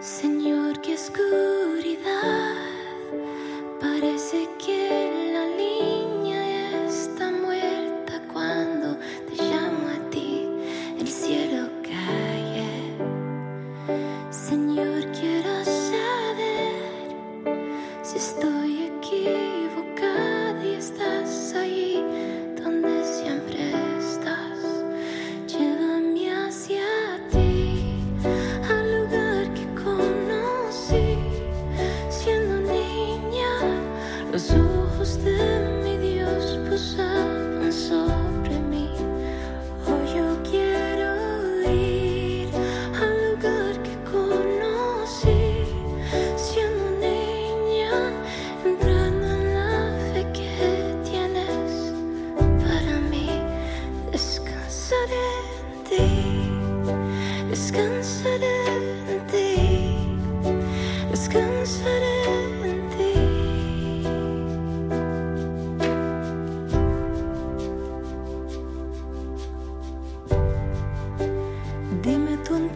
Señor, qué oscuridad. Parece que la línea está muerta cuando te llamo a ti. El cielo cae. Señor, quiero saber si estoy. ti, descansaré en ti, descansaré en ti. Dime tú en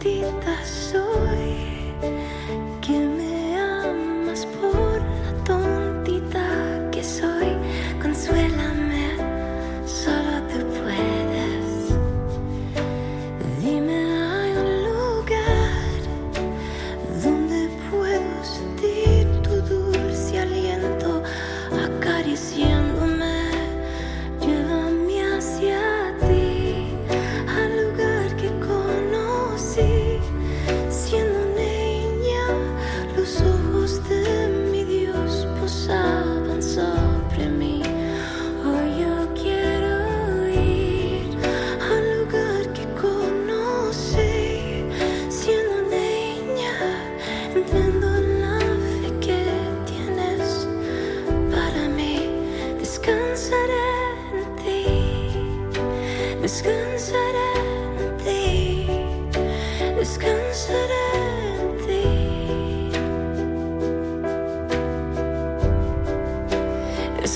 soy.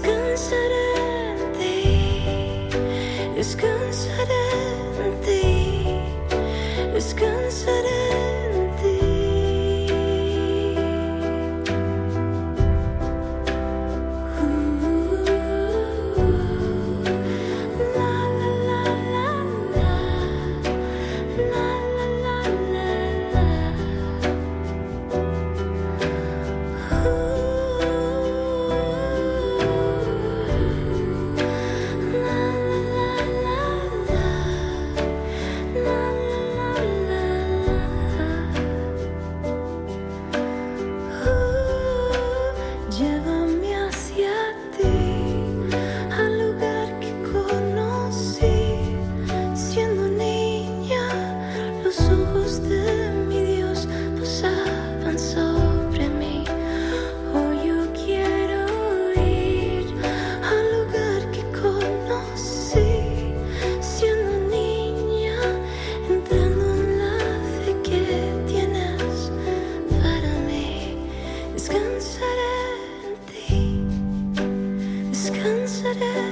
Descansa en ti, descansa en ti. better